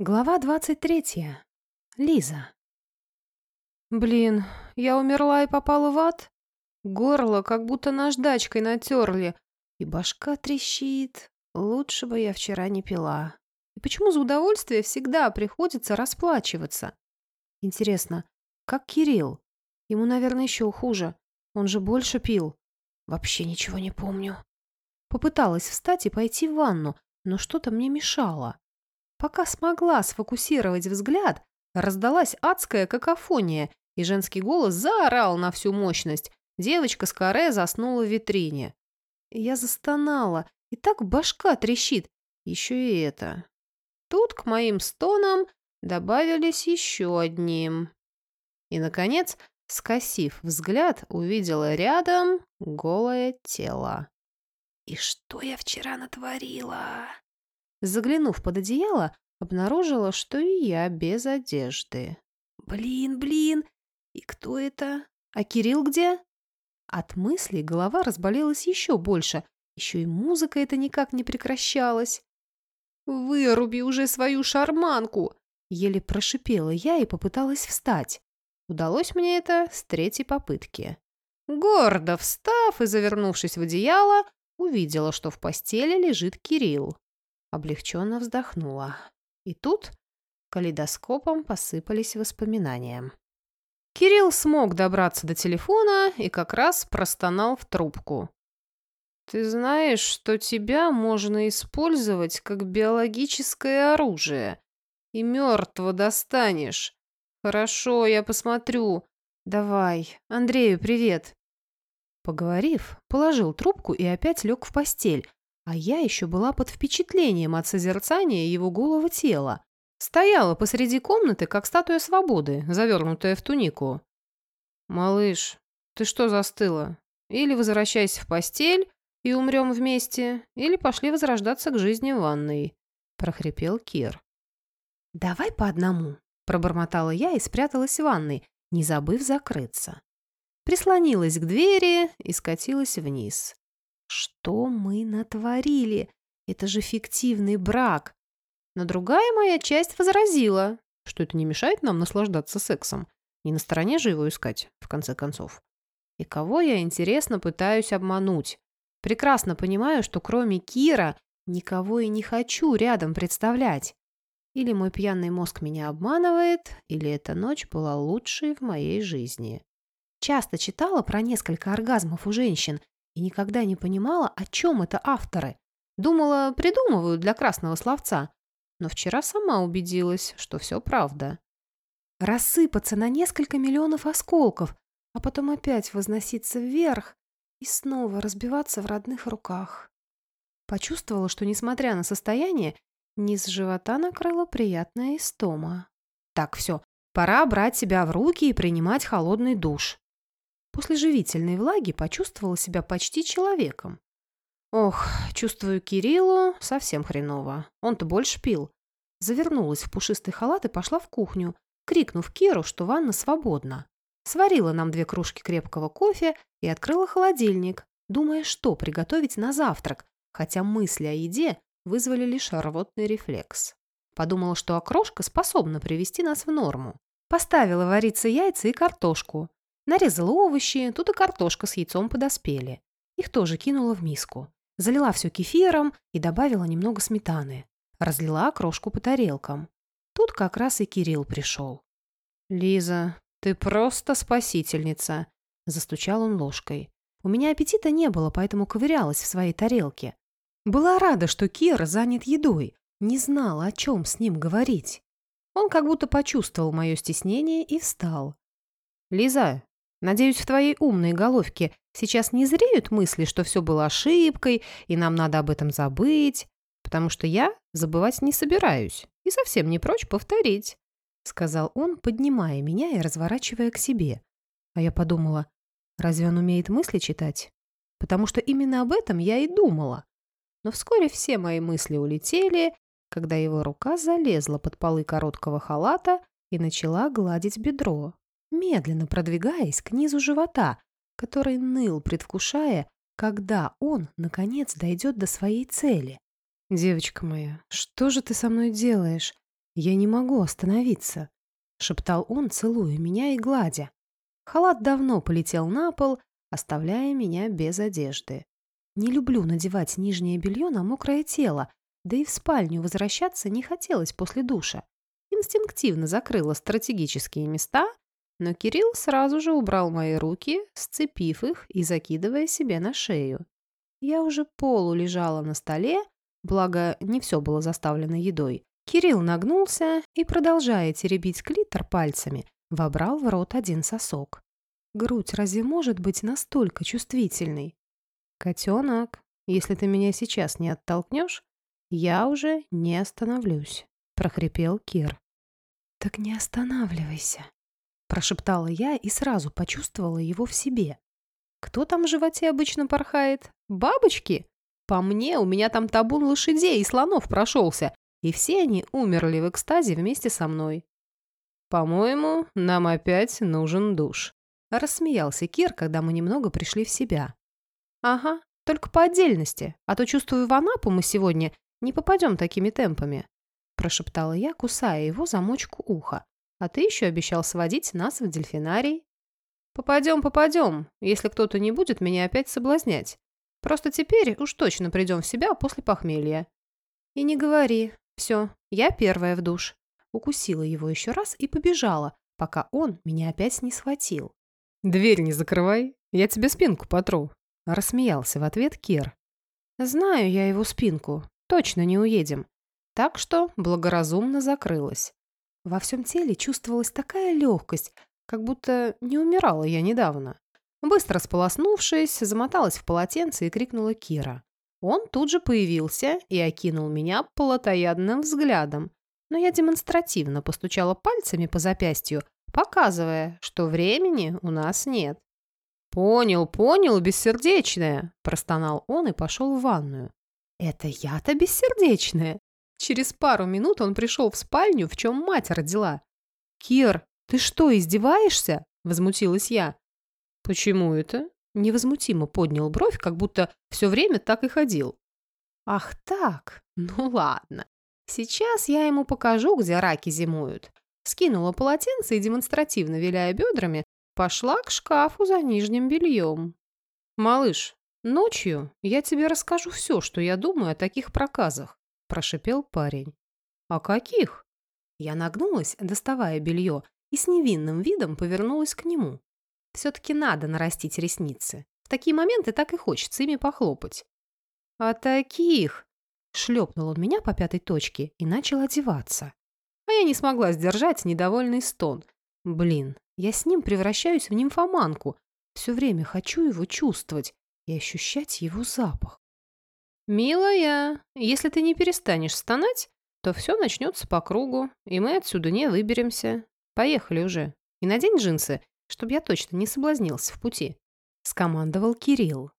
Глава двадцать третья. Лиза. Блин, я умерла и попала в ад? Горло как будто наждачкой натерли. И башка трещит. Лучше бы я вчера не пила. И почему за удовольствие всегда приходится расплачиваться? Интересно, как Кирилл? Ему, наверное, еще хуже. Он же больше пил. Вообще ничего не помню. Попыталась встать и пойти в ванну, но что-то мне мешало. Пока смогла сфокусировать взгляд, раздалась адская какофония, и женский голос заорал на всю мощность. Девочка с каре заснула в витрине. Я застонала, и так башка трещит. Еще и это. Тут к моим стонам добавились еще одним. И, наконец, скосив взгляд, увидела рядом голое тело. И что я вчера натворила? Заглянув под одеяло, обнаружила, что и я без одежды. «Блин, блин! И кто это? А Кирилл где?» От мыслей голова разболелась еще больше. Еще и музыка это никак не прекращалась. «Выруби уже свою шарманку!» Еле прошипела я и попыталась встать. Удалось мне это с третьей попытки. Гордо встав и завернувшись в одеяло, увидела, что в постели лежит Кирилл. Облегченно вздохнула. И тут калейдоскопом посыпались воспоминания. Кирилл смог добраться до телефона и как раз простонал в трубку. «Ты знаешь, что тебя можно использовать как биологическое оружие, и мертво достанешь. Хорошо, я посмотрю. Давай. Андрею привет». Поговорив, положил трубку и опять лег в постель, а я еще была под впечатлением от созерцания его голого тела. Стояла посреди комнаты, как статуя свободы, завернутая в тунику. «Малыш, ты что застыла? Или возвращайся в постель и умрем вместе, или пошли возрождаться к жизни в ванной», – прохрипел Кир. «Давай по одному», – пробормотала я и спряталась в ванной, не забыв закрыться. Прислонилась к двери и скатилась вниз. Что мы натворили? Это же фиктивный брак. Но другая моя часть возразила, что это не мешает нам наслаждаться сексом. Не на стороне же его искать, в конце концов. И кого я, интересно, пытаюсь обмануть? Прекрасно понимаю, что кроме Кира никого и не хочу рядом представлять. Или мой пьяный мозг меня обманывает, или эта ночь была лучшей в моей жизни. Часто читала про несколько оргазмов у женщин и никогда не понимала, о чем это авторы. Думала, придумывают для красного словца. Но вчера сама убедилась, что все правда. Рассыпаться на несколько миллионов осколков, а потом опять возноситься вверх и снова разбиваться в родных руках. Почувствовала, что, несмотря на состояние, низ живота накрыла приятная истома. Так, все, пора брать себя в руки и принимать холодный душ. После живительной влаги почувствовала себя почти человеком. Ох, чувствую Кириллу совсем хреново. Он-то больше пил. Завернулась в пушистый халат и пошла в кухню, крикнув Киру, что ванна свободна. Сварила нам две кружки крепкого кофе и открыла холодильник, думая, что приготовить на завтрак, хотя мысли о еде вызвали лишь рвотный рефлекс. Подумала, что окрошка способна привести нас в норму. Поставила вариться яйца и картошку. Нарезала овощи, тут и картошка с яйцом подоспели. Их тоже кинула в миску. Залила все кефиром и добавила немного сметаны. Разлила крошку по тарелкам. Тут как раз и Кирилл пришел. «Лиза, ты просто спасительница!» Застучал он ложкой. У меня аппетита не было, поэтому ковырялась в своей тарелке. Была рада, что Кир занят едой. Не знала, о чем с ним говорить. Он как будто почувствовал мое стеснение и встал. «Лиза, Надеюсь, в твоей умной головке сейчас не зреют мысли, что все было ошибкой, и нам надо об этом забыть, потому что я забывать не собираюсь и совсем не прочь повторить», — сказал он, поднимая меня и разворачивая к себе. А я подумала, разве он умеет мысли читать? Потому что именно об этом я и думала. Но вскоре все мои мысли улетели, когда его рука залезла под полы короткого халата и начала гладить бедро, медленно продвигаясь к низу живота, который ныл, предвкушая, когда он, наконец, дойдет до своей цели. «Девочка моя, что же ты со мной делаешь? «Я не могу остановиться», — шептал он, целуя меня и гладя. Халат давно полетел на пол, оставляя меня без одежды. Не люблю надевать нижнее белье на мокрое тело, да и в спальню возвращаться не хотелось после душа. Инстинктивно закрыла стратегические места, но Кирилл сразу же убрал мои руки, сцепив их и закидывая себе на шею. Я уже полу лежала на столе, благо не все было заставлено едой. Кирилл нагнулся и, продолжая теребить клитор пальцами, вобрал в рот один сосок. Грудь разве может быть настолько чувствительной? Котенок, если ты меня сейчас не оттолкнешь, я уже не остановлюсь, прохрипел Кир. Так не останавливайся, прошептала я и сразу почувствовала его в себе. Кто там в животе обычно порхает? Бабочки? По мне, у меня там табун лошадей и слонов прошелся, и все они умерли в экстазе вместе со мной. «По-моему, нам опять нужен душ», — рассмеялся Кир, когда мы немного пришли в себя. «Ага, только по отдельности, а то, чувствую, в Анапу мы сегодня не попадем такими темпами», — прошептала я, кусая его замочку уха. «А ты еще обещал сводить нас в дельфинарий». «Попадем, попадем, если кто-то не будет меня опять соблазнять. Просто теперь уж точно придем в себя после похмелья». «И не говори. Все, я первая в душ». Укусила его еще раз и побежала, пока он меня опять не схватил. «Дверь не закрывай, я тебе спинку потру», — рассмеялся в ответ Кир. «Знаю я его спинку, точно не уедем». Так что благоразумно закрылась. Во всем теле чувствовалась такая легкость, как будто не умирала я недавно. Быстро сполоснувшись, замоталась в полотенце и крикнула Кира. Он тут же появился и окинул меня плотоядным взглядом, но я демонстративно постучала пальцами по запястью, показывая, что времени у нас нет. «Понял, понял, бессердечная!» – простонал он и пошел в ванную. «Это я-то бессердечная!» Через пару минут он пришел в спальню, в чем мать родила. «Кир, «Ты что, издеваешься?» – возмутилась я. «Почему это?» – невозмутимо поднял бровь, как будто все время так и ходил. «Ах так? Ну ладно. Сейчас я ему покажу, где раки зимуют». Скинула полотенце и, демонстративно виляя бедрами, пошла к шкафу за нижним бельем. «Малыш, ночью я тебе расскажу все, что я думаю о таких проказах», – прошипел парень. «О каких?» Я нагнулась, доставая белье, и с невинным видом повернулась к нему. Все-таки надо нарастить ресницы. В такие моменты так и хочется ими похлопать. «А таких!» — шлепнул он меня по пятой точке и начал одеваться. А я не смогла сдержать недовольный стон. Блин, я с ним превращаюсь в нимфоманку. Все время хочу его чувствовать и ощущать его запах. «Милая, если ты не перестанешь стонать, то все начнется по кругу, и мы отсюда не выберемся. Поехали уже. И надень джинсы, чтобы я точно не соблазнился в пути. Скомандовал Кирилл.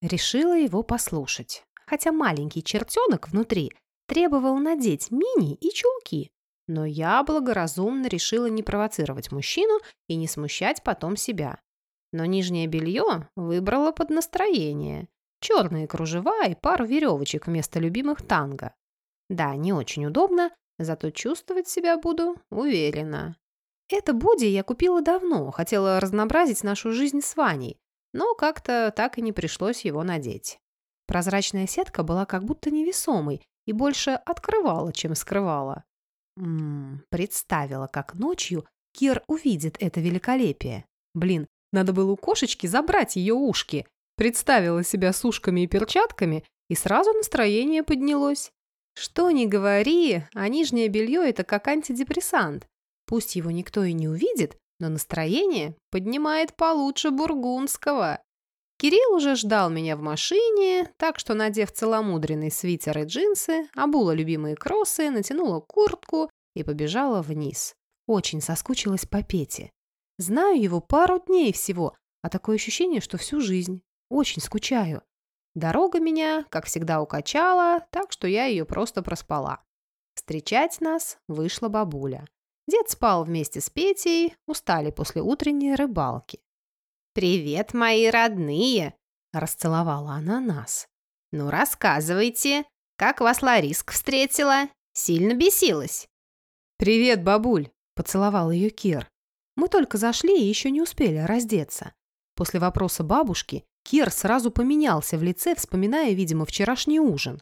Решила его послушать. Хотя маленький чертенок внутри требовал надеть мини и чулки. Но я благоразумно решила не провоцировать мужчину и не смущать потом себя. Но нижнее белье выбрала под настроение. Черные кружева и пару веревочек вместо любимых танго. Да, не очень удобно, зато чувствовать себя буду уверенно. Это боди я купила давно, хотела разнообразить нашу жизнь с Ваней, но как-то так и не пришлось его надеть. Прозрачная сетка была как будто невесомой и больше открывала, чем скрывала. Ммм, представила, как ночью Кир увидит это великолепие. Блин, надо было у кошечки забрать ее ушки. Представила себя с ушками и перчатками, и сразу настроение поднялось. Что ни говори, а нижнее белье – это как антидепрессант. Пусть его никто и не увидит, но настроение поднимает получше бургундского. Кирилл уже ждал меня в машине, так что, надев целомудренный свитер и джинсы, обула любимые кроссы, натянула куртку и побежала вниз. Очень соскучилась по Пете. Знаю его пару дней всего, а такое ощущение, что всю жизнь. Очень скучаю. Дорога меня, как всегда, укачала, так что я ее просто проспала. Встречать нас вышла бабуля. Дед спал вместе с Петей, устали после утренней рыбалки. «Привет, мои родные!» – расцеловала она нас. «Ну, рассказывайте, как вас Лариск встретила? Сильно бесилась?» «Привет, бабуль!» – поцеловал ее Кир. Мы только зашли и еще не успели раздеться. После вопроса бабушки Кир сразу поменялся в лице, вспоминая, видимо, вчерашний ужин.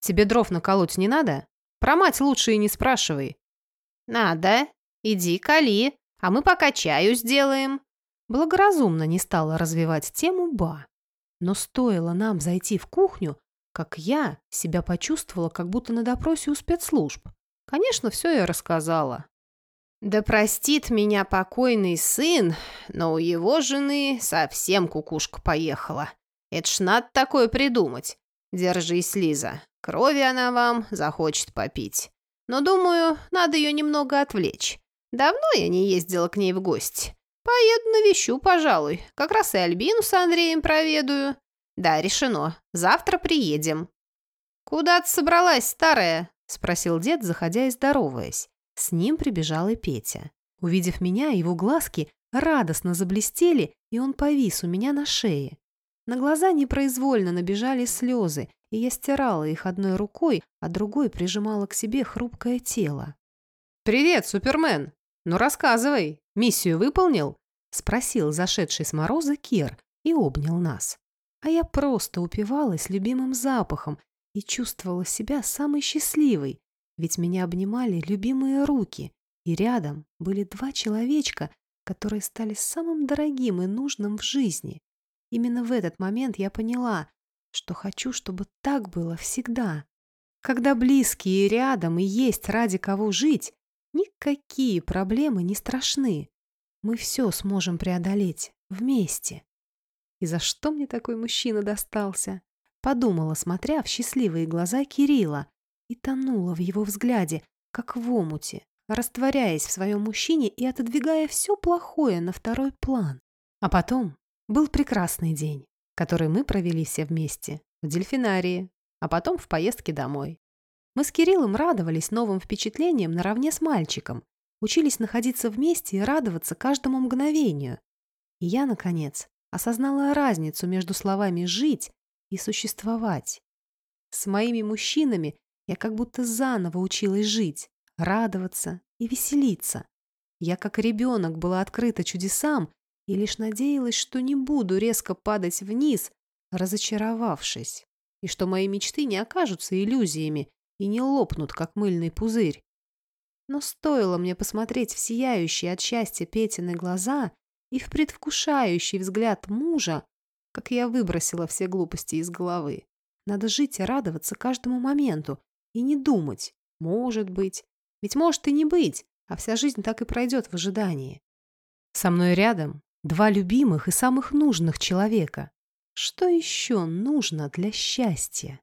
«Тебе дров наколоть не надо? Про мать лучше и не спрашивай». «Надо. Иди, кали, а мы пока чаю сделаем». Благоразумно не стала развивать тему Ба. Но стоило нам зайти в кухню, как я себя почувствовала, как будто на допросе у спецслужб. Конечно, все я рассказала. Да простит меня покойный сын, но у его жены совсем кукушка поехала. Это ж надо такое придумать. Держись, Лиза. Крови она вам захочет попить. Но, думаю, надо ее немного отвлечь. Давно я не ездила к ней в гости. Поеду навещу, пожалуй. Как раз и Альбину с Андреем проведаю. Да, решено. Завтра приедем. Куда ты собралась, старая? Спросил дед, заходя и здороваясь. С ним прибежал и Петя. Увидев меня, его глазки радостно заблестели, и он повис у меня на шее. На глаза непроизвольно набежали слезы, и я стирала их одной рукой, а другой прижимала к себе хрупкое тело. «Привет, Супермен! Ну рассказывай, миссию выполнил?» — спросил зашедший с мороза Кир и обнял нас. А я просто упивалась любимым запахом и чувствовала себя самой счастливой, ведь меня обнимали любимые руки, и рядом были два человечка, которые стали самым дорогим и нужным в жизни. Именно в этот момент я поняла, что хочу, чтобы так было всегда. Когда близкие рядом и есть ради кого жить, никакие проблемы не страшны. Мы все сможем преодолеть вместе. И за что мне такой мужчина достался? Подумала, смотря в счастливые глаза Кирилла, и тонула в его взгляде, как в омуте, растворяясь в своем мужчине и отодвигая все плохое на второй план. А потом был прекрасный день, который мы провели все вместе в дельфинарии, а потом в поездке домой. Мы с Кириллом радовались новым впечатлениям наравне с мальчиком, учились находиться вместе и радоваться каждому мгновению. И я, наконец, осознала разницу между словами «жить» и «существовать». С моими мужчинами я как будто заново училась жить, радоваться и веселиться. Я как ребенок была открыта чудесам и лишь надеялась, что не буду резко падать вниз, разочаровавшись, и что мои мечты не окажутся иллюзиями и не лопнут, как мыльный пузырь. Но стоило мне посмотреть в сияющие от счастья Петины глаза и в предвкушающий взгляд мужа, как я выбросила все глупости из головы. Надо жить и радоваться каждому моменту, и не думать, может быть, ведь может и не быть, а вся жизнь так и пройдет в ожидании. Со мной рядом два любимых и самых нужных человека. Что еще нужно для счастья?